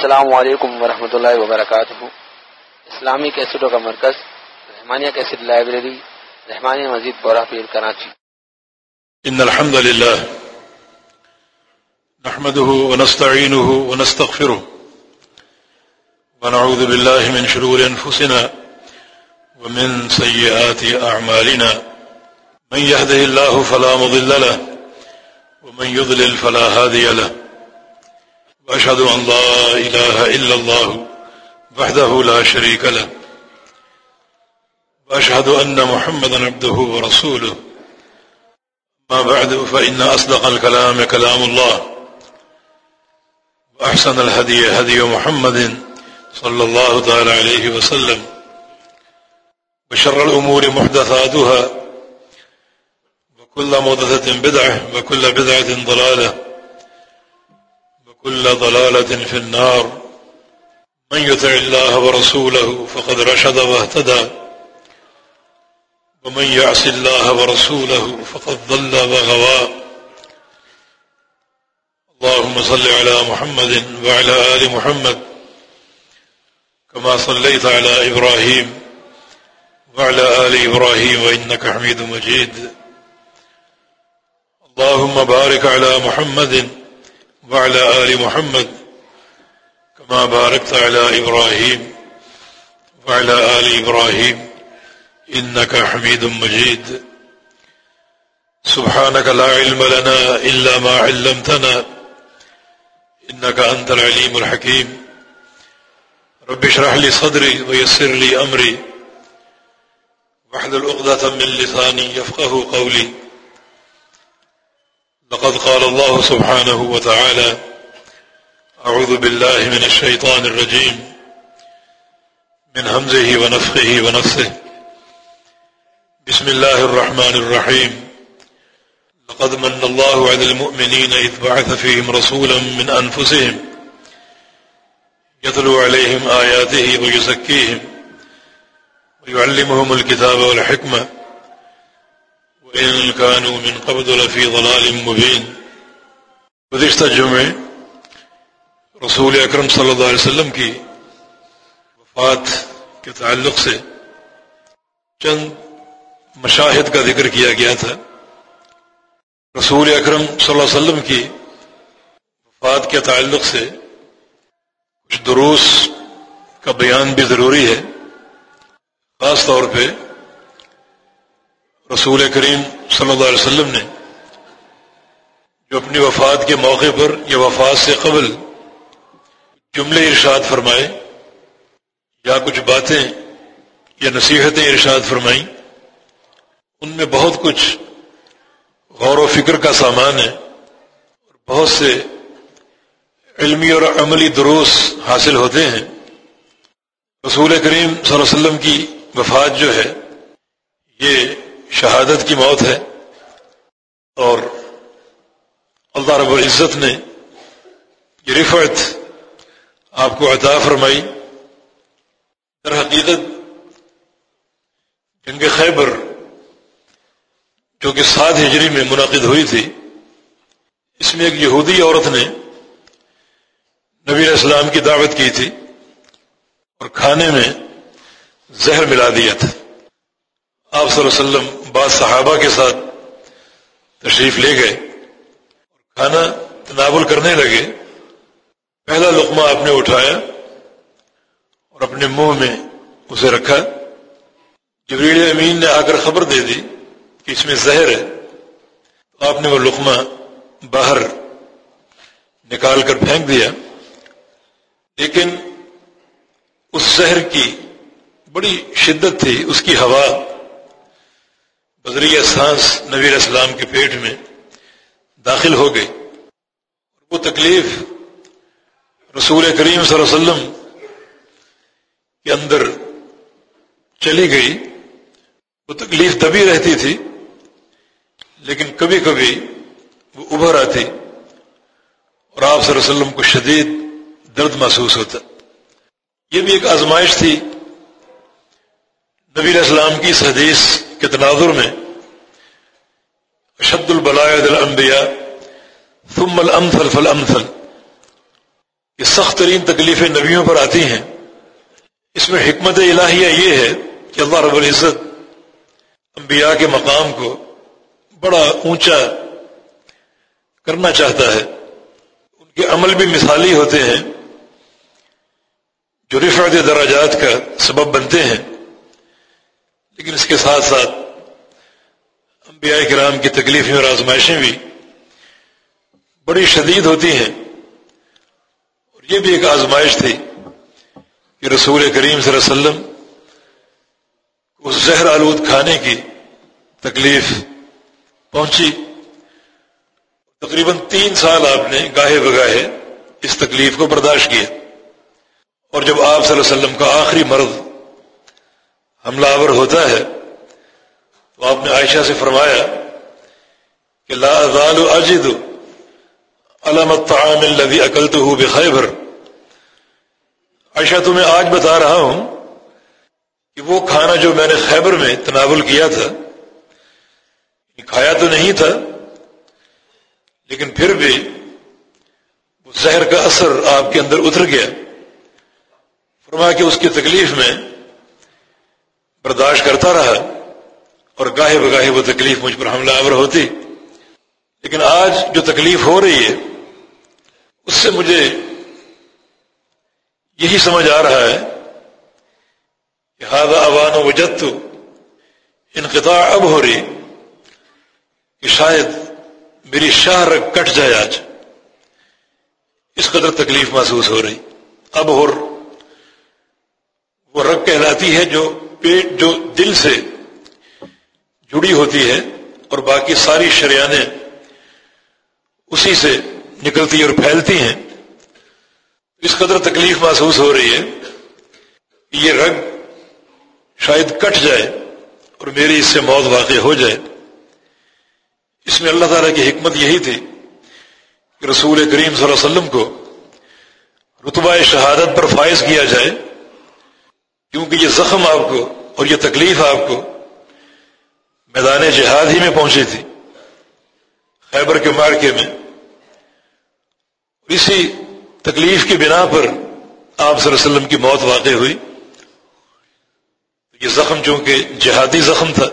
السلام علیکم ورحمۃ اللہ وبرکاتہ۔ اسلامی کیسٹوں کا مرکز، رحمانیہ کیسٹ لائبریری، رحمانیہ مزید بورہ پیر کراچی۔ ان الحمد لله نحمده ونستعينه ونستغفره ونعوذ بالله من شرور انفسنا ومن سيئات اعمالنا۔ من يهده الله فلا مضل له، ومن يضلل فلا هادي له۔ وأشهد أن لا إله إلا الله وحده لا شريك له وأشهد أن محمد عبده ورسوله. ما بعد، فإن أصدق الكلام كلام الله وأحسن الهدي هدي محمد صلى الله تعالى عليه وسلم وشر الأمور محدثاتها وكل مدثة بدعة وكل بدعة ضلالة. كل ضلالة في النار. من يتع الله ورسوله فقد رشد واهتدى. ومن يعص الله ورسوله فقد ضل وغوى. اللهم صل على محمد وعلى آل محمد. كما صليت على إبراهيم وعلى آل إبراهيم وإنك حميد مجيد. اللهم بارك على محمد وعلى آل محمد كما باركت على إبراهيم وعلى آل إبراهيم إنك حميد مجيد. سبحانك لا علم لنا إلا ما علمتنا إنك أنت العليم الحكيم. رب اشرح لي صدري ويسر لي أمري واحلل عقدة من لساني يفقه قولي. لقد قال الله سبحانه وتعالى أعوذ بالله من الشيطان الرجيم، من همزه ونفخه ونفسه بسم الله الرحمن الرحيم. لقد من الله على المؤمنين إذ بعث فيهم رسولا من أنفسهم يتلو عليهم آياته ويزكيهم ويعلمهم الكتاب والحكمة. وإن كانوا من قبل لفي ضلال مبين۔ گزشتہ جمعے رسول اکرم صلی اللہ علیہ وسلم کی وفات کے تعلق سے چند مشاہد کا ذکر کیا گیا تھا۔ رسول اکرم صلی اللہ علیہ وسلم کی وفات کے تعلق سے کچھ دروس کا بیان بھی ضروری ہے۔ خاص طور پہ رسول کریم صلی اللہ علیہ وسلم نے جو اپنی وفات کے موقع پر یا وفات سے قبل جملے ارشاد فرمائے یا کچھ باتیں یا نصیحتیں ارشاد فرمائیں، ان میں بہت کچھ غور و فکر کا سامان ہے اور بہت سے علمی اور عملی دروس حاصل ہوتے ہیں۔ رسول کریم صلی اللہ علیہ وسلم کی وفات جو ہے، یہ شہادت کی موت ہے اور اللہ رب العزت نے یہ رفعت آپ کو عطا فرمائی۔ در حقیقت جنگ خیبر جو کہ سات ہجری میں منعقد ہوئی تھی، اس میں ایک یہودی عورت نے نبی اسلام کی دعوت کی تھی اور کھانے میں زہر ملا دیا تھا۔ آپ صلی اللہ علیہ وسلم بعض صحابہ کے ساتھ تشریف لے گئے اور کھانا تناول کرنے لگے۔ پہلا لقمہ آپ نے اٹھایا اور اپنے منہ میں اسے رکھا۔ جبریل امین نے آ کر خبر دے دی کہ اس میں زہر ہے۔ تو آپ نے وہ لقمہ باہر نکال کر پھینک دیا۔ لیکن اس زہر کی بڑی شدت تھی، اس کی ہوا بذریعہ سانس نبی اسلام کے پیٹ میں داخل ہو گئی۔ وہ تکلیف رسول کریم صلی اللہ علیہ وسلم کے اندر چلی گئی۔ وہ تکلیف دبی رہتی تھی، لیکن کبھی کبھی وہ ابھر آتی اور آپ صلی اللہ علیہ وسلم کو شدید درد محسوس ہوتا۔ یہ بھی ایک آزمائش تھی نبی السلام کی اس حدیث کے تناظر میں، اشد البلائے الانبیاء، ثم الامثل فالامثل۔ کہ سخت ترین تکلیفیں نبیوں پر آتی ہیں۔ اس میں حکمت الہیہ یہ ہے کہ اللہ رب العزت انبیاء کے مقام کو بڑا اونچا کرنا چاہتا ہے۔ ان کے عمل بھی مثالی ہوتے ہیں، جو رفعت دراجات کا سبب بنتے ہیں۔ لیکن اس کے ساتھ ساتھ انبیاء کرام کی تکلیفیں اور آزمائشیں بھی بڑی شدید ہوتی ہیں۔ اور یہ بھی ایک آزمائش تھی کہ رسول کریم صلی اللہ علیہ وسلم اس زہر آلود کھانے کی تکلیف پہنچی۔ تقریباً تین سال آپ نے گاہے بگاہے اس تکلیف کو برداشت کیا۔ اور جب آپ صلی اللہ علیہ وسلم کا آخری مرض حملہ آور ہوتا ہے، تو آپ نے عائشہ سے فرمایا کہ لا ازال اجد علامت طعام الذي اكلته بخيبر عائشہ تمہیں آج بتا رہا ہوں کہ وہ کھانا جو میں نے خیبر میں تناول کیا تھا یعنی کھایا تو نہیں تھا، لیکن پھر بھی زہر کا اثر آپ کے اندر اتر گیا۔ فرما کہ اس کی تکلیف میں برداشت کرتا رہا اور گاہے بگاہے وہ تکلیف مجھ پر حملہ آور ہوتی۔ لیکن آج جو تکلیف ہو رہی ہے، اس سے مجھے یہی سمجھ آ رہا ہے کہ ہاد اوان و جت انقطاع اب ہو رہی کہ شاید میری شاہ رگ کٹ جائے آج۔ اس قدر تکلیف محسوس ہو رہی۔ اب ہو وہ رگ کہلاتی ہے جو پیٹ جو دل سے جڑی ہوتی ہے اور باقی ساری شریانیں اسی سے نکلتی اور پھیلتی ہیں اس قدر تکلیف محسوس ہو رہی ہے کہ یہ رگ شاید کٹ جائے اور میری اس سے موت واقع ہو جائے۔ اس میں اللہ تعالی کی حکمت یہی تھی کہ رسول کریم صلی اللہ علیہ وسلم کو رتبہ شہادت پر فائز کیا جائے۔ کیونکہ یہ زخم آپ کو اور یہ تکلیف آپ کو میدان جہاد ہی میں پہنچی تھی، خیبر کے مارکے میں۔ اسی تکلیف کی بنا پر آپ صلی اللہ علیہ وسلم کی موت واقع ہوئی۔ یہ زخم چونکہ جہادی زخم تھا،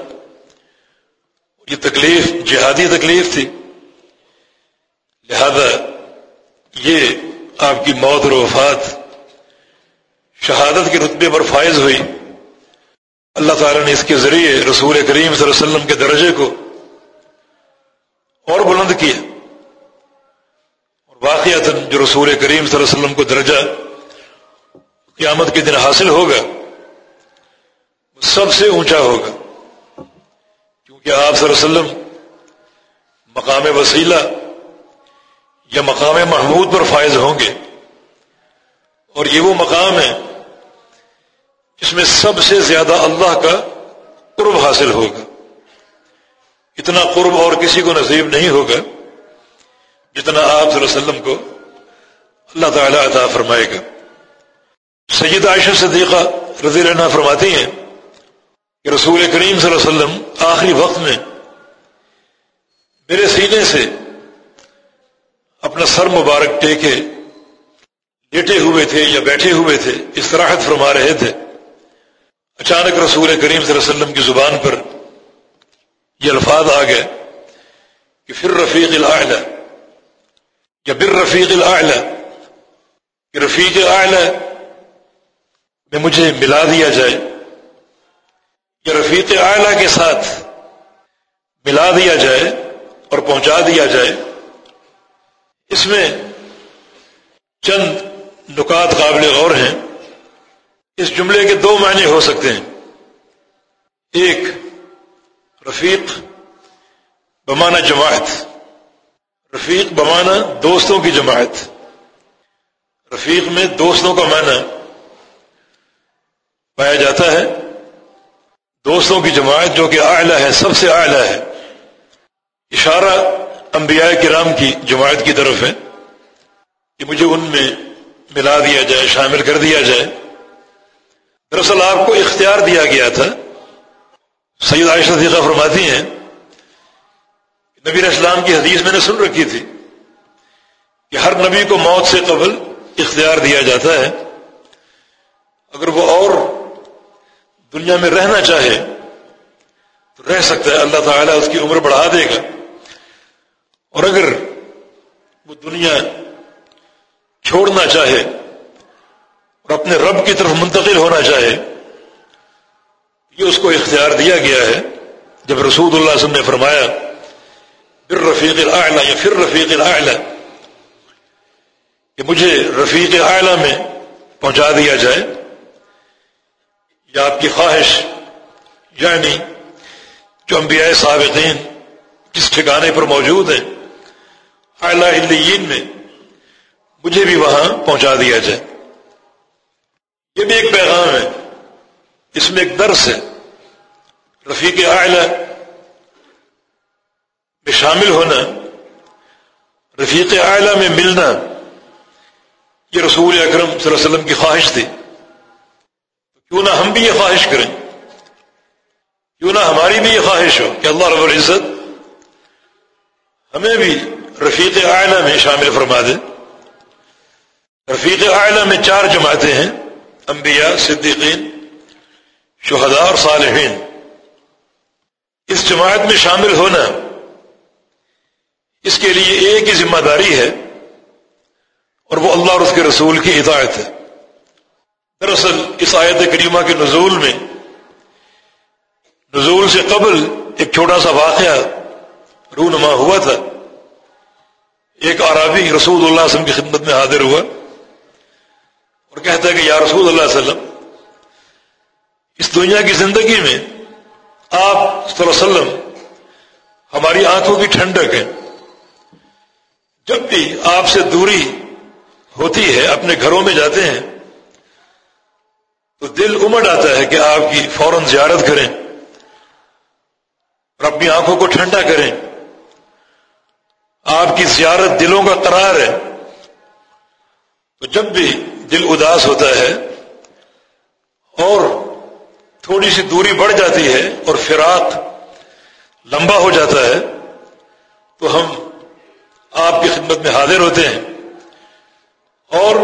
یہ تکلیف جہادی تکلیف تھی۔ لہذا یہ آپ کی موت اور وفات شہادت کے رتبے پر فائز ہوئی۔ اللہ تعالیٰ نے اس کے ذریعے رسول کریم صلی اللہ علیہ وسلم کے درجے کو اور بلند کیا۔ اور واقعات جو رسول کریم صلی اللہ علیہ وسلم کو درجہ قیامت کے دن حاصل ہوگا، وہ سب سے اونچا ہوگا۔ کیونکہ آپ صلی اللہ علیہ وسلم مقام وسیلہ یا مقام محمود پر فائز ہوں گے۔ اور یہ وہ مقام ہے جس میں سب سے زیادہ اللہ کا قرب حاصل ہوگا۔ اتنا قرب اور کسی کو نصیب نہیں ہوگا جتنا آپ صلی اللہ علیہ وسلم کو اللہ تعالی عطا فرمائے گا۔ سید عائشہ صدیقہ رضی اللہ فرماتی ہیں کہ رسول کریم صلی اللہ علیہ وسلم آخری وقت میں میرے سینے سے اپنا سر مبارک ٹیکے لیٹے ہوئے تھے یا بیٹھے ہوئے تھے، استراحت فرما رہے تھے۔ اچانک رسول کریم صلی اللہ علیہ وسلم کی زبان پر یہ الفاظ آ گئے کہ پھر رفیق الاعلی، یا بر رفیق الاعلی، کہ رفیق اعلی میں مجھے ملا دیا جائے، یا رفیق اعلی کے ساتھ ملا دیا جائے اور پہنچا دیا جائے۔ اس میں چند نکات قابل غور ہیں۔ اس جملے کے دو معنی ہو سکتے ہیں۔ ایک، رفیق، بمانا جماعت۔ رفیق، بمانا دوستوں کی جماعت۔ رفیق میں دوستوں کا معنی پایا جاتا ہے۔ دوستوں کی جماعت جو کہ اعلیٰ ہے، سب سے اعلیٰ ہے۔ اشارہ انبیاء کرام کی جماعت کی طرف ہے کہ مجھے ان میں ملا دیا جائے، شامل کر دیا جائے۔ دراصل آپ کو اختیار دیا گیا تھا۔ سید عائشہ صدیقہ فرماتی ہیں نبی اسلام کی حدیث میں نے سن رکھی تھی کہ ہر نبی کو موت سے قبل اختیار دیا جاتا ہے۔ اگر وہ اور دنیا میں رہنا چاہے تو رہ سکتا ہے، اللہ تعالیٰ اس کی عمر بڑھا دے گا۔ اور اگر وہ دنیا چھوڑنا چاہے اپنے رب کی طرف منتقل ہونا چاہے، یہ اس کو اختیار دیا گیا ہے۔ جب رسول اللہ وسلم نے فرمایا پھر رفیق الاعلی یا پھر رفیق الاعلی کہ مجھے رفیق اعلی میں پہنچا دیا جائے، یا آپ کی خواہش یعنی جو انبیاء سابقین جس ٹھکانے پر موجود ہیں، اعلی علیین میں مجھے بھی وہاں پہنچا دیا جائے۔ یہ بھی ایک پیغام ہے۔ اس میں ایک درس ہے۔ رفیق اعلی میں شامل ہونا، رفیق اعلی میں ملنا، یہ رسول اکرم صلی اللہ علیہ وسلم کی خواہش تھی۔ کیوں نہ ہم بھی یہ خواہش کریں۔ کیوں نہ ہماری بھی یہ خواہش ہو کہ اللہ رب العزت ہمیں بھی رفیق اعلیٰ میں شامل فرما دے۔ رفیق اعلیٰ میں چار جماعتیں ہیں۔ انبیاء، صدیقین، شہداء اور صالحین۔ اس جماعت میں شامل ہونا اس کے لیے ایک ہی ذمہ داری ہے اور وہ اللہ اور اس کے رسول کی ہدایت ہے۔ دراصل اس آیت کریمہ کے نزول میں، نزول سے قبل ایک چھوٹا سا واقعہ رونما ہوا تھا۔ ایک عربی رسول اللہ وسلم کی خدمت میں حاضر ہوا۔ اور کہتا ہے کہ یا رسول اللہ علیہ وسلم، اس دنیا کی زندگی میں آپ صلی اللہ علیہ وسلم ہماری آنکھوں کی ٹھنڈک ہے جب بھی آپ سے دوری ہوتی ہے، اپنے گھروں میں جاتے ہیں، تو دل امڑ آتا ہے کہ آپ کی فوراً زیارت کریں، اور اپنی آنکھوں کو ٹھنڈا کریں۔ آپ کی زیارت دلوں کا قرار ہے۔ تو جب بھی دل اداس ہوتا ہے اور تھوڑی سی دوری بڑھ جاتی ہے اور فراق لمبا ہو جاتا ہے، تو ہم آپ کی خدمت میں حاضر ہوتے ہیں اور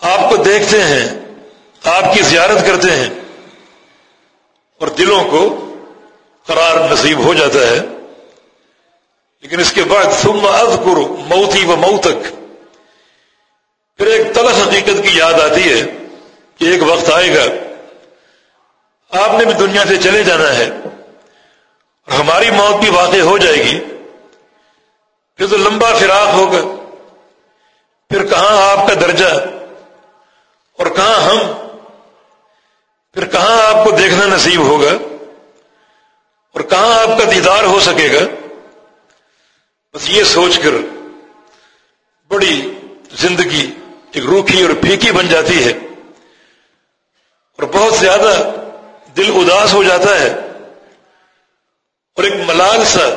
آپ کو دیکھتے ہیں، آپ کی زیارت کرتے ہیں اور دلوں کو قرار نصیب ہو جاتا ہے۔ لیکن اس کے بعد ثم اذکر موتی و موتک۔ پھر ایک تلخ حقیقت کی یاد آتی ہے کہ ایک وقت آئے گا، آپ نے بھی دنیا سے چلے جانا ہے اور ہماری موت بھی واقع ہو جائے گی۔ پھر تو لمبا فراق ہوگا۔ پھر کہاں آپ کا درجہ؟ اور کہاں ہم؟ پھر کہاں آپ کو دیکھنا نصیب ہوگا؟ اور کہاں آپ کا دیدار ہو سکے گا؟ بس یہ سوچ کر بڑی زندگی ایک روکھی اور پھیکی بن جاتی ہے اور بہت زیادہ دل اداس ہو جاتا ہے اور ایک ملال سا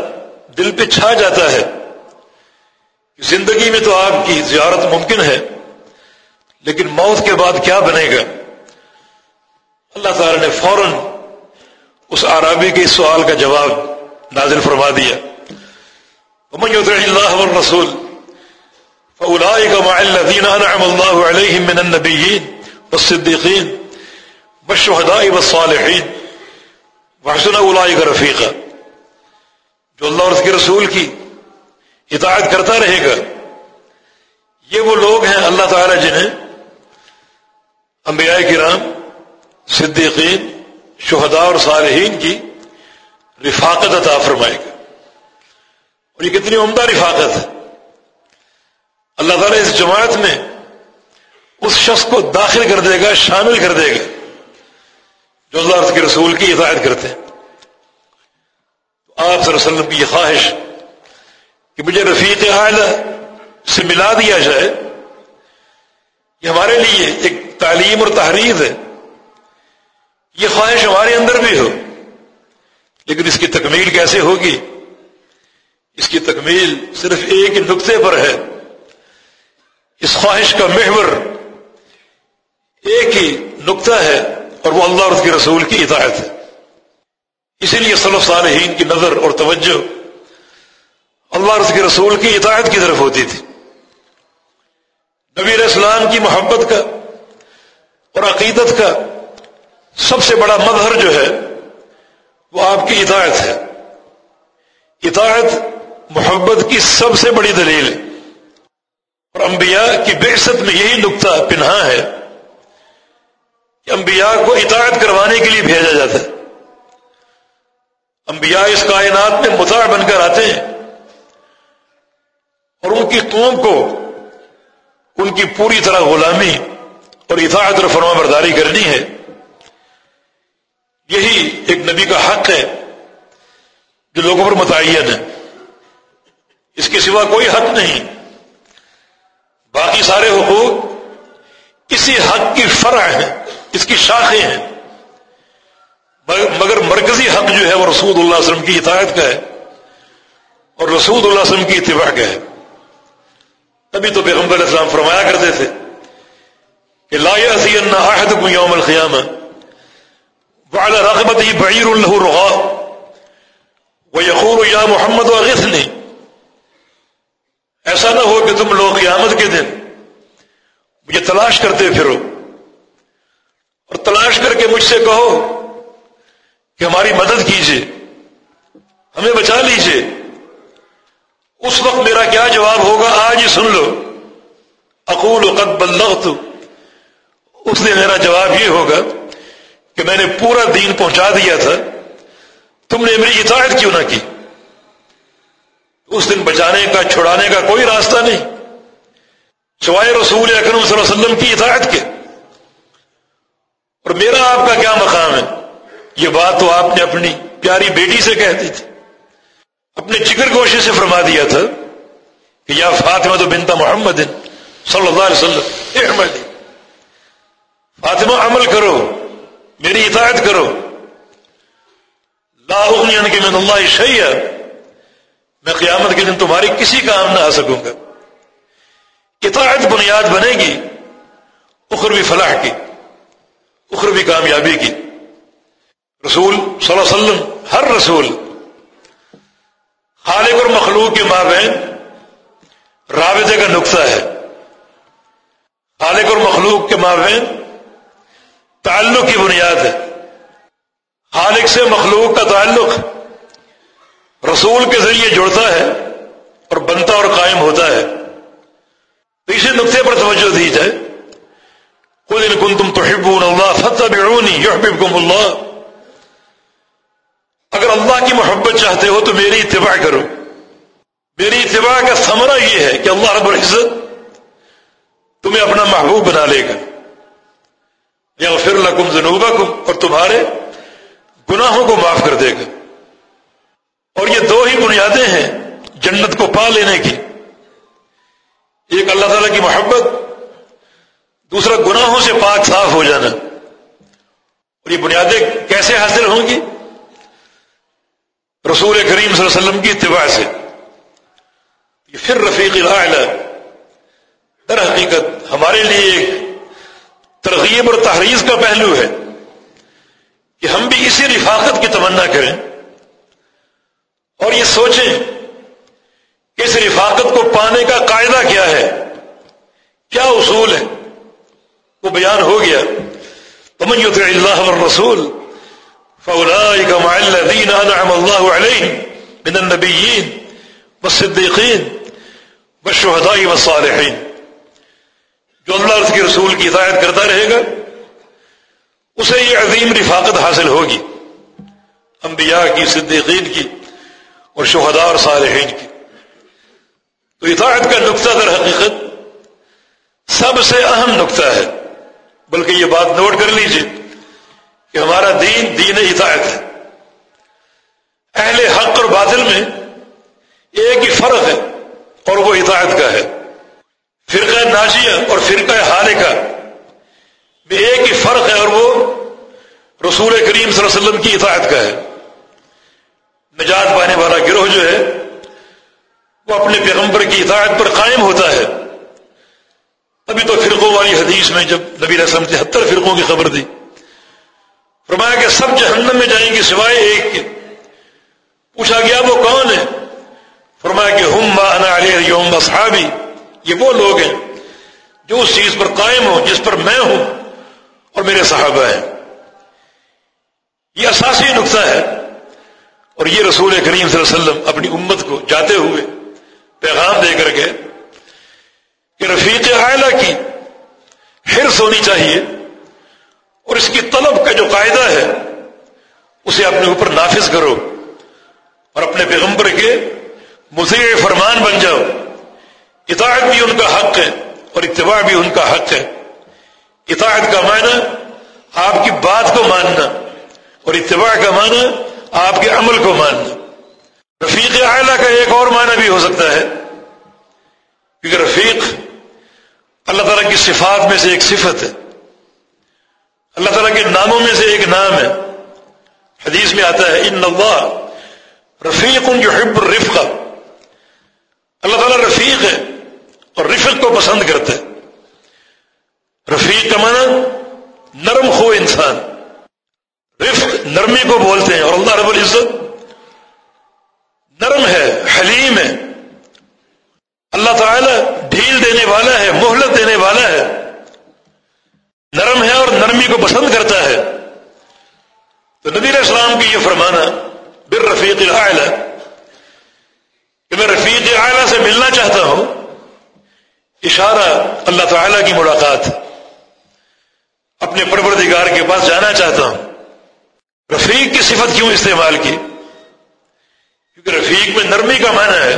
دل پہ چھا جاتا ہے زندگی میں تو آپ کی زیارت ممکن ہے، لیکن موت کے بعد کیا بنے گا؟ اللہ تعالی نے فوراً اس عرابی کے سوال کا جواب نازل فرما دیا۔ اللہ والرسول فأولئك مع الذين أنعم الله عليهم من النبيين والصديقين والشهداء والصالحين وحسن أولئك رفيقا۔ جو اللہ اور اس کے رسول کی ہدایت کرتا رہے گا، یہ وہ لوگ ہیں اللہ تعالی جنہیں انبیاء کرام، صدیقین، شہداء اور صالحین کی رفاقت عطا فرمائے گا۔ اور یہ کتنی عمدہ رفاقت ہے۔ اللہ تعالیٰ اس جماعت میں اس شخص کو داخل کر دے گا، شامل کر دے گا، جو اللہ کے رسول کی ہدایت کرتے ہیں۔ تو آپ صلی اللہ علیہ وسلم کی یہ خواہش کہ مجھے رفیق اعلی سے ملا دیا جائے یہ ہمارے لیے ایک تعلیم اور تحریر ہے۔ یہ خواہش ہمارے اندر بھی ہو، لیکن اس کی تکمیل کیسے ہوگی؟ اس کی تکمیل صرف ایک نقطے پر ہے۔ اس خواہش کا محور ایک ہی نقطہ ہے اور وہ اللہ اور کے رسول کی ہدایت ہے۔ اسی لیے صلف صالحین کی نظر اور توجہ اللہ اور کے رسول کی ہدایت کی طرف ہوتی تھی۔ نبی علیہ السلام کی محبت کا اور عقیدت کا سب سے بڑا مظہر جو ہے وہ آپ کی اطاعت ہے۔ اطاعت محبت کی سب سے بڑی دلیل ہے۔ اور انبیاء کی بےست میں یہی نقطہ پنہا ہے کہ انبیاء کو اطاعت کروانے کے لیے بھیجا جاتا ہے۔ انبیاء اس کائنات میں متاع بن کر آتے ہیں اور ان کی قوم کو ان کی پوری طرح غلامی اور اطاعت اور فرما برداری کرنی ہے۔ یہی ایک نبی کا حق ہے جو لوگوں پر متعین ہے۔ اس کے سوا کوئی حق نہیں۔ باقی سارے حقوق اسی حق کی فرع ہیں، اس کی شاخیں ہیں۔ مگر مرکزی حق جو ہے وہ رسول اللہ علیہ وسلم کی اطاعت کا ہے اور رسول اللہ علیہ وسلم کی اتباع کا ہے۔ تبھی تو پیغمبر علیہ السلام فرمایا کرتے تھے کہ لا يأتين يوم القيامة وعلى رغبته بعير له رغاء ويقول يا محمد واغثني ایسا نہ ہو کہ تم لوگ قیامت کے دن مجھے تلاش کرتے پھرو اور تلاش کر کے مجھ سے کہو کہ ہماری مدد کیجیے، ہمیں بچا لیجیے۔ اس وقت میرا کیا جواب ہوگا آج ہی سن لو۔ اقول و قد بلغت۔ اس دن میرا جواب یہ ہوگا کہ میں نے پورا دین پہنچا دیا تھا۔ تم نے میری اطاعت کیوں نہ کی؟ اس دن بچانے کا، چھڑانے کا کوئی راستہ نہیں۔ سوائے رسول اکرم صلی اللہ علیہ وسلم کی اطاعت کے۔ اور میرا آپ کا کیا مقام ہے؟ یہ بات تو آپ نے اپنی پیاری بیٹی سے کہہ دی تھی۔ اپنے جگر گوشے سے فرما دیا تھا کہ یا فاطمہ تو بنتا محمد صلی اللہ علیہ وسلم فاطمہ عمل کرو، میری اطاعت کرو۔ لا اغنی کہ اللہ شہیا میں قیامت کے دن تمہاری کسی کام نہ آ سکوں گا۔ اطاعت بنیاد بنے گی اخروی فلاح کی اخروی کامیابی کی۔ رسول صلی اللہ علیہ وسلم، ہر رسول، خالق اور مخلوق کے مابین، رابطے کا نقطہ ہے۔ خالق اور مخلوق کے مابین تعلق کی بنیاد ہے۔ خالق سے مخلوق کا تعلق رسول کے ذریعے جڑتا ہے اور بنتا اور قائم ہوتا ہے۔ تو اسی نقطے پر توجہ دی جائے۔ خود ان کن تم تو اللہ فتح بیرونی اللہ اگر اللہ کی محبت چاہتے ہو تو میری اتباع کرو۔ میری اتباع کا ثمرہ یہ ہے کہ اللہ رب العزت تمہیں اپنا محبوب بنا لے گا۔ یا پھر لکم جنوبہ اور تمہارے گناہوں کو معاف کر دے گا۔ اور یہ دو ہی بنیادیں ہیں جنت کو پا لینے کی۔ ایک اللہ تعالی کی محبت، دوسرا گناہوں سے پاک صاف ہو جانا۔ اور یہ بنیادیں کیسے حاصل ہوں گی؟ رسول کریم صلی اللہ علیہ وسلم کی اتباع سے۔ یہ پھر رفیق الاعلی در حقیقت ہمارے لیے ایک ترغیب اور تحریر کا پہلو ہے کہ ہم بھی اسی رفاقت کی تمنا کریں۔ اور یہ سوچیں کہ اس رفاقت کو پانے کا قاعدہ کیا ہے؟ کیا اصول ہے؟ وہ بیان ہو گیا۔ تمن اللہ رسول الذين انعم الله عليهم من النبيين والصديقين والشهداء والصالحين۔ جو اللہ اس کے رسول کی ہدایت کرتا رہے گا، اسے یہ عظیم رفاقت حاصل ہوگی۔ انبیاء کی، صدیقین کی اور شہداء اور صالحین کی۔ تو اطاعت کا نقطہ در حقیقت سب سے اہم نقطہ ہے۔ بلکہ یہ بات نوٹ کر لیجیے کہ ہمارا دین دین اطاعت ہے۔ اہل حق اور باطل میں ایک ہی فرق ہے اور وہ اطاعت کا ہے۔ فرقہ ناجیہ اور فرقہ حال کا میں ایک ہی فرق ہے اور وہ رسول کریم صلی اللہ علیہ وسلم کی اطاعت کا ہے۔ نجات پانے والا گروہ جو ہے، وہ اپنے پیغمبر کی اطاعت پر قائم ہوتا ہے۔ ابھی تو فرقوں والی حدیث میں جب نبی رسم تہتر فرقوں کی خبر دی، فرمایا کہ سب جہنم میں جائیں گے سوائے ایک کے۔ پوچھا گیا، وہ کون ہے؟ فرمایا کہ ہم ما انا علیہ یوم اصحابی۔ یہ وہ لوگ ہیں جو اس چیز پر قائم ہو جس پر میں ہوں اور میرے صحابہ ہیں۔ یہ اساسی نقطہ ہے۔ اور یہ رسول کریم صلی اللہ علیہ وسلم اپنی امت کو جاتے ہوئے پیغام دے کر کے کہ رفیق اعلی کی حرص ہونی چاہیے اور اس کی طلب کا جو قاعدہ ہے، اسے اپنے اوپر نافذ کرو اور اپنے پیغمبر کے مزے فرمان بن جاؤ۔ اطاعت بھی ان کا حق ہے اور اتباع بھی ان کا حق ہے۔ اطاعت کا معنی آپ کی بات کو ماننا اور اتباع کا معنی آپ کے عمل کو ماننا رفیق اعلیٰ کا ایک اور معنی بھی ہو سکتا ہے، کیونکہ رفیق اللہ تعالیٰ کی صفات میں سے ایک صفت ہے۔ اللہ تعالیٰ کے ناموں میں سے ایک نام ہے۔ حدیث میں آتا ہے، ان اللہ رفیق جو حب الرفق۔ اللہ تعالیٰ رفیق ہے اور رفق کو پسند کرتا ہے۔ رفیق کا معنی نرم خو انسان۔ رفق نرمی کو بولتے ہیں اور اللہ رب العزت نرم ہے، حلیم ہے۔ اللہ تعالی ڈھیل دینے والا ہے، مہلت دینے والا ہے۔ نرم ہے اور نرمی کو پسند کرتا ہے۔ تو نبی اسلام کی یہ فرمانا، بر رفیق العائلہ کہ میں رفیق اعلیٰ سے ملنا چاہتا ہوں، اشارہ اللہ تعالی کی ملاقات۔ اپنے پروردگار کے پاس جانا چاہتا ہوں۔ رفیق کی صفت کیوں استعمال کی؟ کیونکہ رفیق میں نرمی کا معنی ہے۔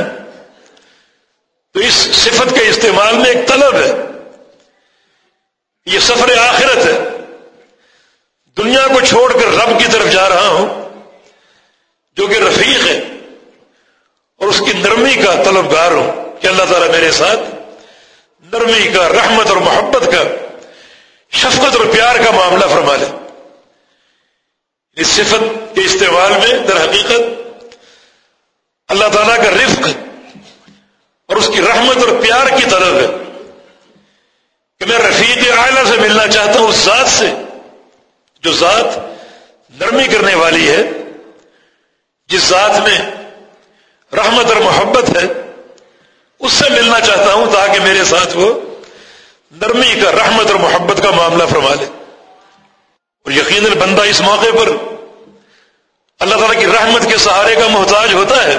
تو اس صفت کے استعمال میں ایک طلب ہے۔ یہ سفر آخرت ہے۔ دنیا کو چھوڑ کر رب کی طرف جا رہا ہوں، جو کہ رفیق ہے۔ اور اس کی نرمی کا طلبگار ہوں۔ کہ اللہ تعالیٰ میرے ساتھ نرمی کا، رحمت اور محبت کا، شفقت اور پیار کا معاملہ فرما لے۔ اس صفت کے استعمال میں در حقیقت اللہ تعالیٰ کا رفق اور اس کی رحمت اور پیار کی طرف ہے کہ میں رفیق اعلیٰ سے ملنا چاہتا ہوں اس ذات سے، جو ذات نرمی کرنے والی ہے، جس ذات میں رحمت اور محبت ہے، اس سے ملنا چاہتا ہوں تاکہ میرے ساتھ وہ نرمی کا، رحمت اور محبت کا معاملہ فرما لے۔ اور یقیناً بندہ اس موقع پر اللہ تعالیٰ کی رحمت کے سہارے کا محتاج ہوتا ہے۔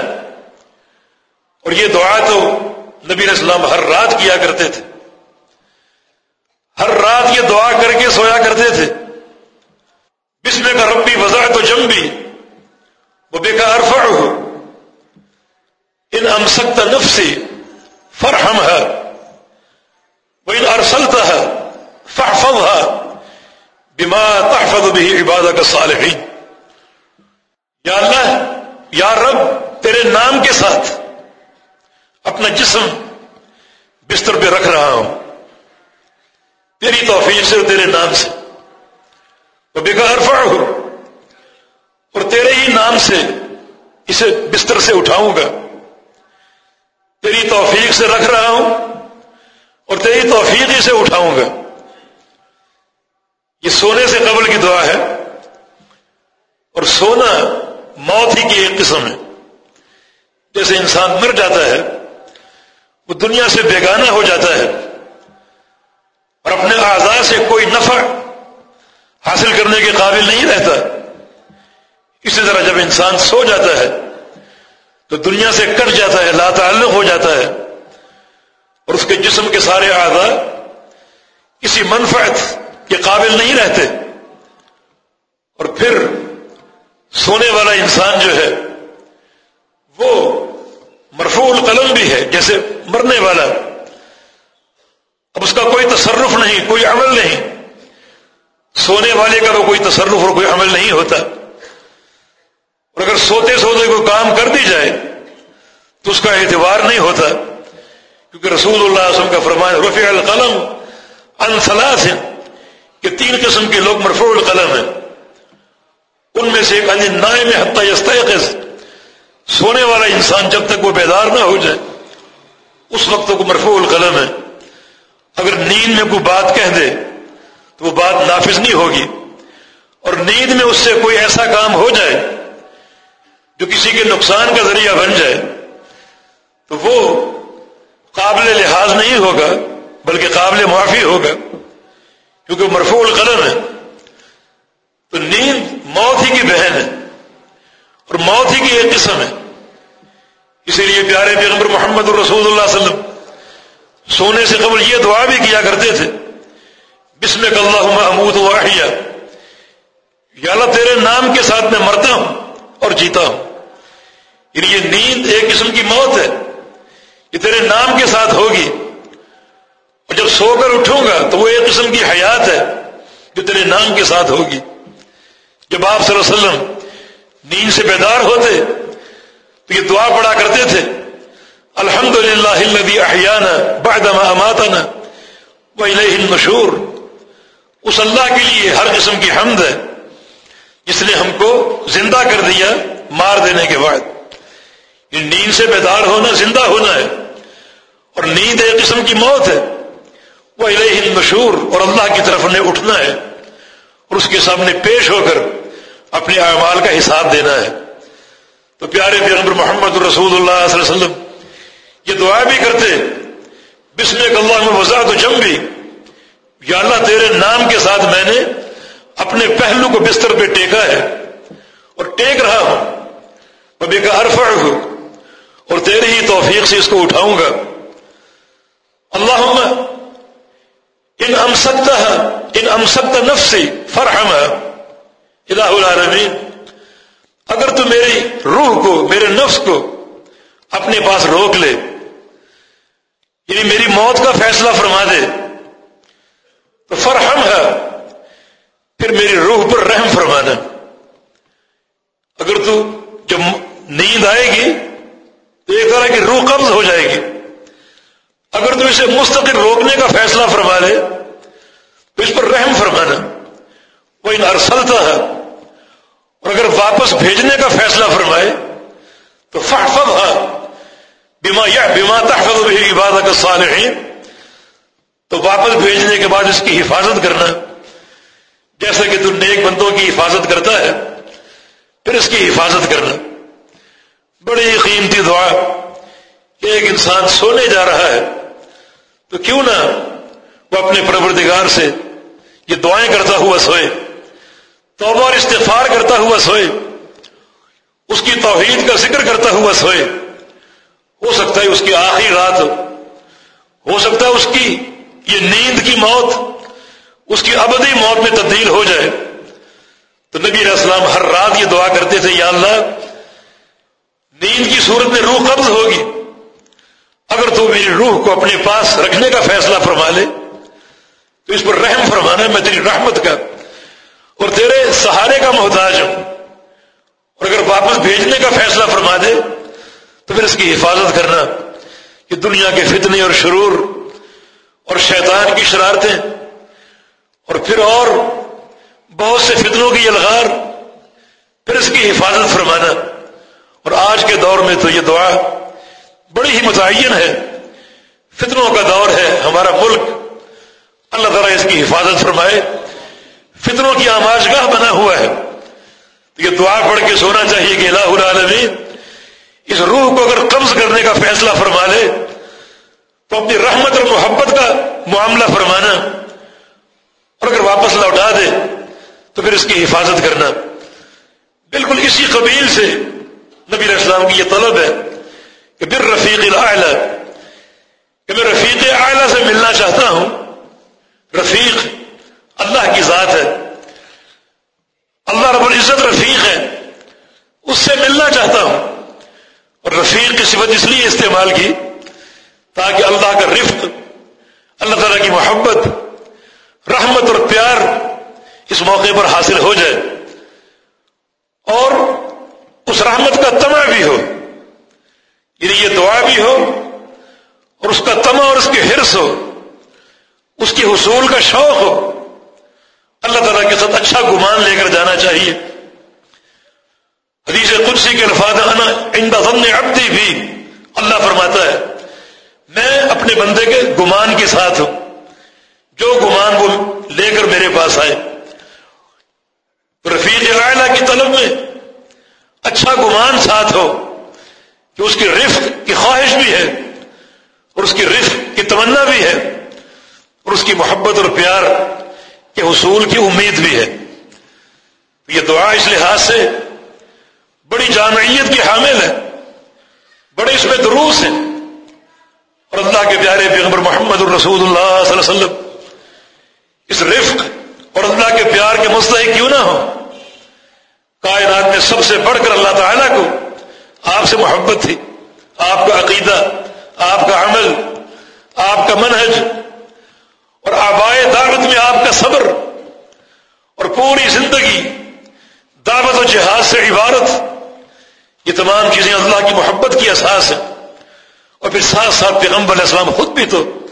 اور یہ دعا تو نبی اسلام ہر رات کیا کرتے تھے۔ ہر رات یہ دعا کر کے سویا کرتے تھے۔ بسم کا ربی وضاح تو جم بھی وہ بے کا ارفڑ ہو ان امسکت نفسی فرحم ہے وہ ان ارسلتا ہے فحفظ ہے بما تحفظ بھی عبادت کا صالحین یا اللہ یا رب تیرے نام کے ساتھ اپنا جسم بستر پہ رکھ رہا ہوں۔ تیری توفیق سے تیرے نام سے۔ وہ بےکار ارفع ہو اور تیرے ہی نام سے اسے بستر سے اٹھاؤں گا۔ تیری توفیق سے رکھ رہا ہوں اور تیری توفیق ہی سے اٹھاؤں گا۔ یہ سونے سے قبل کی دعا ہے۔ اور سونا موت ہی کی ایک قسم ہے۔ جیسے انسان مر جاتا ہے، وہ دنیا سے بیگانہ ہو جاتا ہے اور اپنے اعضاء سے کوئی نفع حاصل کرنے کے قابل نہیں رہتا۔ اسی طرح جب انسان سو جاتا ہے تو دنیا سے کٹ جاتا ہے لا تعلق ہو جاتا ہے اور اس کے جسم کے سارے اعضاء کسی منفعت کے قابل نہیں رہتے۔ اور پھر سونے والا انسان جو ہے وہ مرفوع القلم بھی ہے، جیسے مرنے والا۔ اب اس کا کوئی تصرف نہیں، کوئی عمل نہیں۔ سونے والے کا تو کوئی تصرف اور کوئی عمل نہیں ہوتا۔ اور اگر سوتے سوتے کوئی کام کر دی جائے، تو اس کا اعتبار نہیں ہوتا۔ کیونکہ رسول اللہ علیہ وسلم کا فرمان رفیع القلم انسلاس ہیں کہ تین قسم کے لوگ مرفوع القلم ہیں۔ ان میں سے ایک نائے میں حتیہ یستیقظ سونے والا انسان جب تک وہ بیدار نہ ہو جائے، اس وقت کو مرفوع القلم ہے۔ اگر نیند میں کوئی بات کہہ دے، تو وہ بات نافذ نہیں ہوگی۔ اور نیند میں اس سے کوئی ایسا کام ہو جائے جو کسی کے نقصان کا ذریعہ بن جائے، تو وہ قابل لحاظ نہیں ہوگا، بلکہ قابل معافی ہوگا۔ کیونکہ مرفوع القلم ہے۔ تو نیند موت ہی کی بہن ہے۔ کی ایک قسم ہے۔ اسی لیے پیارے پیغمبر محمد الرسول اللہ علیہ وسلم سونے سے قبل یہ دعا بھی کیا کرتے تھے۔ بسم اللہ محمود واحیہ یا اللہ، تیرے نام کے ساتھ میں مرتا ہوں اور جیتا ہوں۔ یعنی یہ نیند ایک قسم کی موت ہے یہ تیرے نام کے ساتھ ہوگی۔ اور جب سو کر اٹھوں گا تو وہ ایک قسم کی حیات ہے جو تیرے نام کے ساتھ ہوگی۔ جب آپ صلی اللہ علیہ وسلم نیند سے بیدار ہوتے، تو یہ دعا پڑا کرتے تھے۔ الحمد للہ احیانہ بادما اماتنا وہ مشہور اس اللہ کے لیے ہر قسم کی حمد ہے، جس نے ہم کو زندہ کر دیا مار دینے کے بعد۔ یہ نیند سے بیدار ہونا، زندہ ہونا ہے۔ اور نیند ایک قسم کی موت ہے۔ وہ الہ مشہور اور اللہ کی طرف انہیں اٹھنا ہے۔ اور اس کے سامنے پیش ہو کر اپنے اعمال کا حساب دینا ہے۔ تو پیارے پیغمبر محمد رسول اللہ صلی اللہ علیہ وسلم، یہ دعا بھی کرتے، بسم اللہ میں وزاد و جم بھی یا اللہ تیرے نام کے ساتھ میں نے اپنے پہلو کو بستر پہ ٹیکا ہے اور ٹیک رہا ہوں۔ ببی کا ارفع ہو اور تیرے ہی توفیق سے اس کو اٹھاؤں گا۔ اللہ ان ام سکتا ان ام سکتا نفسی فرحم الہ العالمین، اگر تو میری روح کو، میرے نفس کو اپنے پاس روک لے یعنی میری موت کا فیصلہ فرما دے، تو فرحم ہے، پھر میری روح پر رحم فرمانا اگر تو جب نیند آئے گی، تو ایک طرح کی روح قبض ہو جائے گی۔ اگر تو اسے مستقل روکنے کا فیصلہ فرما لے تو اس پر رحم فرمانا وہ ان ارسلتا ہے۔ اور اگر واپس بھیجنے کا فیصلہ فرمائے تو فحفظ ہے۔ بیما یا بیما تحفظ بھی عبادت کا صالحین تو واپس بھیجنے کے بعد اس کی حفاظت کرنا۔ جیسا کہ تو نیک بندوں کی حفاظت کرتا ہے، پھر اس کی حفاظت کرنا۔ بڑی قیمتی دعا۔ کہ ایک انسان سونے جا رہا ہے، تو کیوں نہ وہ اپنے پروردگار سے یہ دعائیں کرتا ہوا سوئے۔ توبہ اور استفار کرتا ہوا سوئے، اس کی توحید کا ذکر کرتا ہوا سوئے۔ ہو سکتا ہے اس کی آخری رات، ہو ہو سکتا ہے اس کی یہ نیند کی موت، اس کی ابدی موت میں تبدیل ہو جائے۔ تو نبی علیہ السلام ہر رات یہ دعا کرتے تھے، یا اللہ، نیند کی صورت میں روح قبض ہوگی۔ اگر تو میری روح کو اپنے پاس رکھنے کا فیصلہ فرما لے، تو اس پر رحم فرمانا میں تیری رحمت کا اور تیرے سہارے کا محتاج ہوں۔ اور اگر واپس بھیجنے کا فیصلہ فرما دے، تو پھر اس کی حفاظت کرنا کہ دنیا کے فتنے اور شرور اور شیطان کی شرارتیں۔ اور پھر اور بہت سے فتنوں کی الغار پھر اس کی حفاظت فرمانا۔ اور آج کے دور میں تو یہ دعا بڑی ہی متعین ہے۔ فتنوں کا دور ہے ہمارا ملک۔ اللہ تعالیٰ اس کی حفاظت فرمائے۔ فتنوں کی آماج گاہ بنا ہوا ہے۔ تو یہ دعا پڑھ کے سونا چاہیے کہ الہ العالمین، اس روح کو اگر قبض کرنے کا فیصلہ فرما لے، تو اپنی رحمت اور محبت کا معاملہ فرمانا اور اگر واپس لوٹا دے، تو پھر اس کی حفاظت کرنا۔ بالکل اسی قبیل سے نبی علیہ السلام کی یہ طلب ہے کہ پھر رفیق الاعلی، کہ میں رفیق اعلی سے ملنا چاہتا ہوں۔ رفیق اللہ کی ذات ہے۔ اللہ رب العزت رفیق ہے۔ اس سے ملنا چاہتا ہوں۔ اور رفیق کی صفت اس لیے استعمال کی تاکہ اللہ کا رفت اللہ تعالیٰ کی محبت، رحمت اور پیار اس موقع پر حاصل ہو جائے۔ اور اس رحمت کا تما بھی ہو۔ یعنی یہ دعا بھی ہو اور اس کا تما اور اس کی حرص ہو۔ اس کی حصول کا شوق ہو۔ اللہ تعالیٰ کے ساتھ اچھا گمان لے کر جانا چاہیے۔ حدیث قدسی کے الفاظ انا ان ضمن عبدی بھی۔ اللہ فرماتا ہے، میں اپنے بندے کے گمان کے ساتھ ہوں۔ جو گمان وہ لے کر میرے پاس آئے۔ رفیق عائلہ کی طلب میں اچھا گمان ساتھ ہو کہ اس کی رفق کی خواہش بھی ہے، اور اس کی رفق کی تمنا بھی ہے، اور اس کی محبت اور پیار کے حصول کی امید بھی ہے۔ یہ دعا اس لحاظ سے بڑی جامعیت کی حامل ہے، بڑے اس میں دروس ہیں۔ اور اللہ کے پیارے پیغمبر محمد الرسول اللہ صلی اللہ علیہ وسلم، اس رفق اور اللہ کے پیار کے مستحق کیوں نہ ہو کائنات میں سب سے بڑھ کر اللہ تعالیٰ کو آپ سے محبت تھی، آپ کا عقیدہ، آپ کا عمل، آپ کا منہج اور آبائے دعوت میں آپ کا صبر اور پوری زندگی دعوت و جہاد سے عبارت، یہ تمام چیزیں اللہ کی محبت کی اساس ہیں۔ اور پھر ساتھ ساتھ پیغمبر علیہ السلام خود بھی تو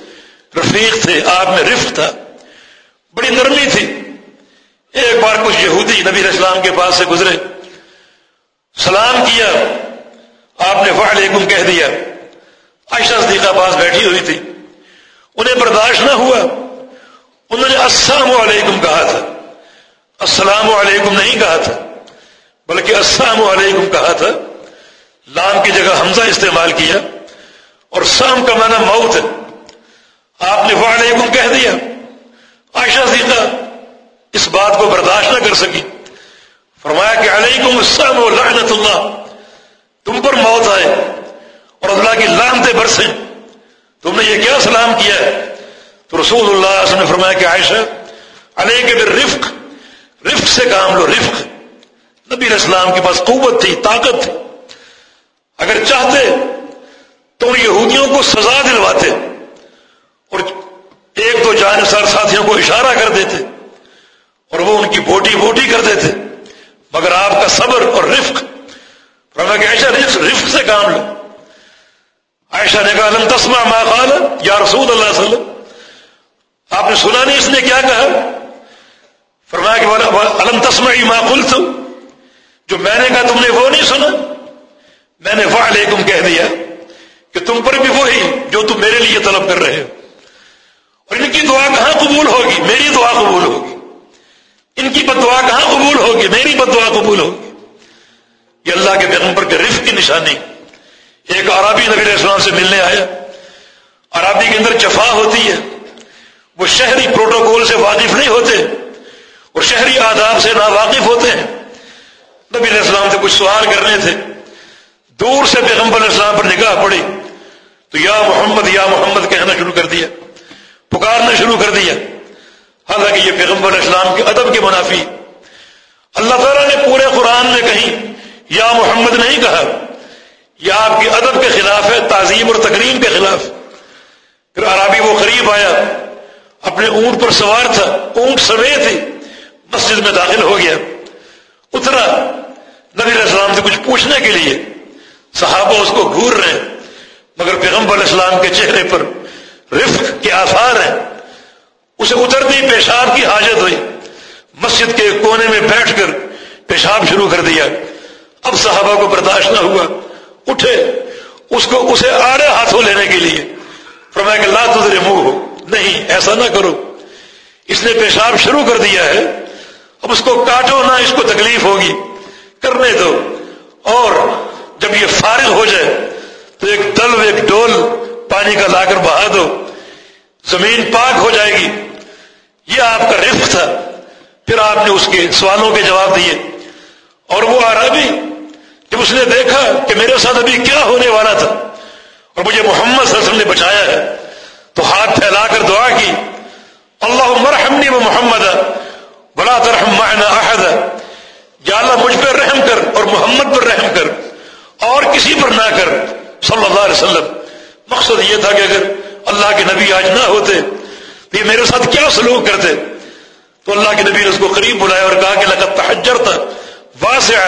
رفیق تھے، آپ میں رفق تھا۔ بڑی نرمی تھی۔ ایک بار کچھ یہودی نبی اسلام کے پاس سے گزرے۔ سلام کیا، آپ نے وعلیکم کہہ دیا۔ عائشہ صدیقہ پاس بیٹھی ہوئی تھی۔ انہیں برداشت نہ ہوا۔ انہوں نے السلام علیکم کہا تھا۔ السلام علیکم نہیں کہا تھا، بلکہ السلام علیکم کہا تھا۔ لام کی جگہ حمزہ استعمال کیا اور سام کا معنی موت۔ ہے آپ نے وعلیکم کہہ دیا۔ عائشہ صدیقہ اس بات کو برداشت نہ کر سکی۔ فرمایا کہ علیکم السلام و لعنت اللہ۔ تم پر موت آئے اور اللہ کی لانتے برسیں۔ تم نے یہ کیا سلام کیا ہے؟ تو رسول اللہ نے فرمایا کہ عائشہ علیہ کے رفق رفق سے کام لو، رفق۔ نبی علیہ السلام کے پاس قوت تھی، طاقت تھی۔ اگر چاہتے تو یہودیوں کو سزا دلواتے اور ایک دو جانسار ساتھیوں کو اشارہ کر دیتے اور وہ ان کی بوٹی بوٹی کر دیتے۔ مگر آپ کا صبر اور رفق۔ کہ عائشہ، رفق رفق سے کام لو۔ عائشہ نے کہا علم تسما ما قال؟ یا رسول اللہ علیہ وسلم۔ آپ نے سنا نہیں اس نے کیا کہا؟ فرمایا کہ علم تسما ما قلت؟ جو میں نے کہا، تم نے وہ نہیں سنا؟ میں نے وعلیکم کہہ دیا کہ تم پر بھی وہی جو تم میرے لیے طلب کر رہے ہو۔ اور ان کی دعا کہاں قبول ہوگی؟ میری دعا قبول ہوگی۔ ان کی بد دعا کہاں قبول ہوگی؟ میری بد دعا قبول ہوگی۔ یہ اللہ کے پیغمبر کے رفق کی نشانی۔ ایک عربی نبی علیہ السلام سے ملنے آیا عربی کے اندر جفا ہوتی ہے۔ وہ شہری پروٹوکول سے واقف نہیں ہوتے۔ اور شہری آداب سے نا واقف ہوتے ہیں۔ نبی علیہ السلام سے کچھ سوال کرنے تھے۔ دور سے پیغمبر علیہ السلام پر نگاہ پڑی۔ تو یا محمد یا محمد کہنا شروع کر دیا۔ پکارنا شروع کر دیا۔ حالانکہ یہ پیغمبر اسلام کے ادب کے منافی۔ اللہ تعالیٰ نے پورے قرآن میں کہیں یا محمد نہیں کہا۔ یہ آپ کے ادب کے خلاف ہے، تعظیم اور تقریم کے خلاف۔ پھر عرابی وہ قریب آیا، اپنے اونٹ پر سوار تھا، اونٹ سمیت ہی مسجد میں داخل ہو گیا۔ اترا، نبی علیہ السلام سے کچھ پوچھنے کے لیے۔ صحابہ اس کو گور رہے ہیں، مگر پیغمبر علیہ السلام کے چہرے پر رفق کے آثار ہیں۔ اسے اترتی پیشاب کی حاجت ہوئی۔ مسجد کے کونے میں بیٹھ کر پیشاب شروع کر دیا۔ اب صحابہ کو برداشت نہ ہوا۔ اٹھے، اس کو، اسے آڑے ہاتھوں لینے کے لیے۔ فرمایا کہ لا تجرے منہ ہو نہیں، ایسا نہ کرو۔ اس نے پیشاب شروع کر دیا ہے۔ اب اس کو کاٹو، نہ اس کو تکلیف ہوگی۔ کرنے دو۔ اور جب یہ فارغ ہو جائے، تو ایک دل ایک ڈول پانی کا لا کر بہا دو۔ زمین پاک ہو جائے گی۔ یہ آپ کا رفق تھا۔ پھر آپ نے اس کے سوالوں کے جواب دیے۔ اور وہ عربی جب اس نے دیکھا کہ میرے ساتھ ابھی کیا ہونے والا تھا اور مجھے محمد صلی اللہ علیہ وسلم نے بچایا ہے، تو ہاتھ پھیلا کر دعا کی اللہ مرحمنی و محمد بلا ترحم معنا احد، یا اللہ مجھ پر رحم کر اور محمد پر رحم کر، اور کسی پر نہ کر، صلی اللہ علیہ وسلم۔ مقصد یہ تھا کہ اگر اللہ کے نبی آج نہ ہوتے، تو یہ میرے ساتھ کیا سلوک کرتے؟ تو اللہ کے نبی نے اس کو قریب بلایا اور کہا کہ لگا تحجر تھا واسع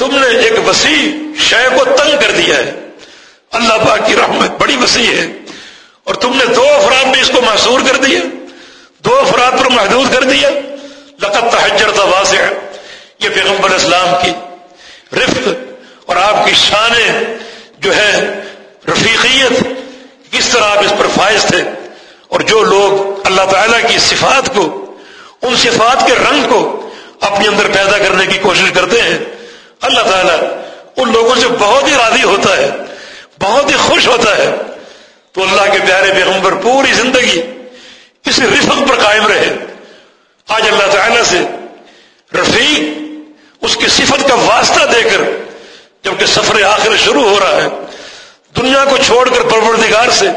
تم نے ایک وسیع شے کو تنگ کر دیا ہے۔ اللہ پاک کی رحمت بڑی وسیع ہے۔ اور تم نے دو افراد میں اس کو محصور کر دیا دو افراد پر محدود کر دیا۔ لقت تحجر تھا واسع۔ یہ پیغمبر اسلام کی رفت اور آپ کی شان جو ہے، رفیقیت کس طرح آپ اس پر فائز تھے۔ اور جو لوگ اللہ تعالیٰ کی صفات کو، ان صفات کے رنگ کو اپنے اندر پیدا کرنے کی کوشش کرتے ہیں اللہ تعالیٰ ان لوگوں سے بہت ہی راضی ہوتا ہے، بہت ہی خوش ہوتا ہے۔ تو اللہ کے پیارے پیغمبر پوری زندگی اسی رفق پر قائم رہے۔ آج اللہ تعالی سے رفیق اس کی صفت کا واسطہ دے کر جبکہ سفر آخر شروع ہو رہا ہے، دنیا کو چھوڑ کر پروردگار سے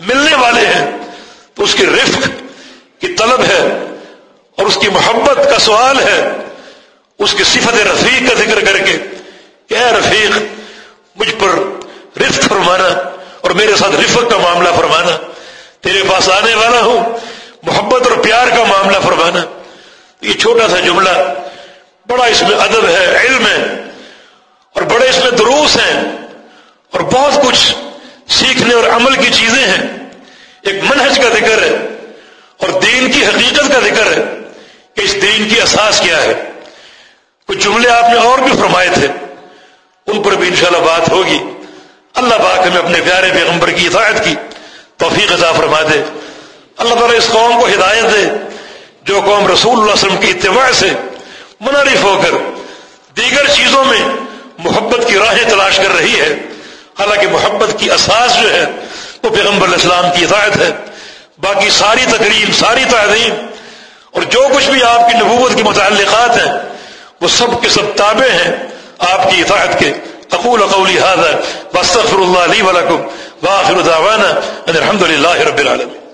ملنے والے ہیں۔ تو اس کی رفق کی طلب ہے اور اس کی محبت کا سوال ہے۔ اس کی صفت رفیق کا ذکر کر کے کیا رفیق مجھ پر رفق فرمانا اور میرے ساتھ رفق کا معاملہ فرمانا تیرے پاس آنے والا ہوں محبت اور پیار کا معاملہ فرمانا یہ چھوٹا سا جملہ بڑا اس میں ادب ہے، علم ہے، اور بڑے اس میں دروس ہیں، اور بہت کچھ سیکھنے اور عمل کی چیزیں ہیں۔ ایک منہج کا ذکر ہے، اور دین کی حقیقت کا ذکر ہے کہ اس دین کی اساس کیا ہے۔ کچھ جملے آپ نے اور بھی فرمائے تھے، ان پر بھی انشاءاللہ بات ہوگی۔ اللہ پاک ہمیں اپنے پیارے پیغمبر کی اطاعت کی توفیق عطا فرما دے۔ اللہ تعالیٰ اس قوم کو ہدایت دے۔ جو قوم رسول اللہ علیہ وسلم کی اتباع سے منعرف ہو کر دیگر چیزوں میں محبت کی راہیں تلاش کر رہی ہے، حالانکہ محبت کی اساس جو ہے، وہ پیغمبر السلام کی ہدایت ہے۔ باقی ساری تقریب، ساری تعلیم اور جو کچھ بھی آپ کی نبوت کے متعلقات ہیں، وہ سب کے سب تابع ہیں آپ کی اطاعت کے۔ اقول قولی هذا، واستغفر الله لي ولكم، واخر دعوانا ان الحمد لله رب العالمين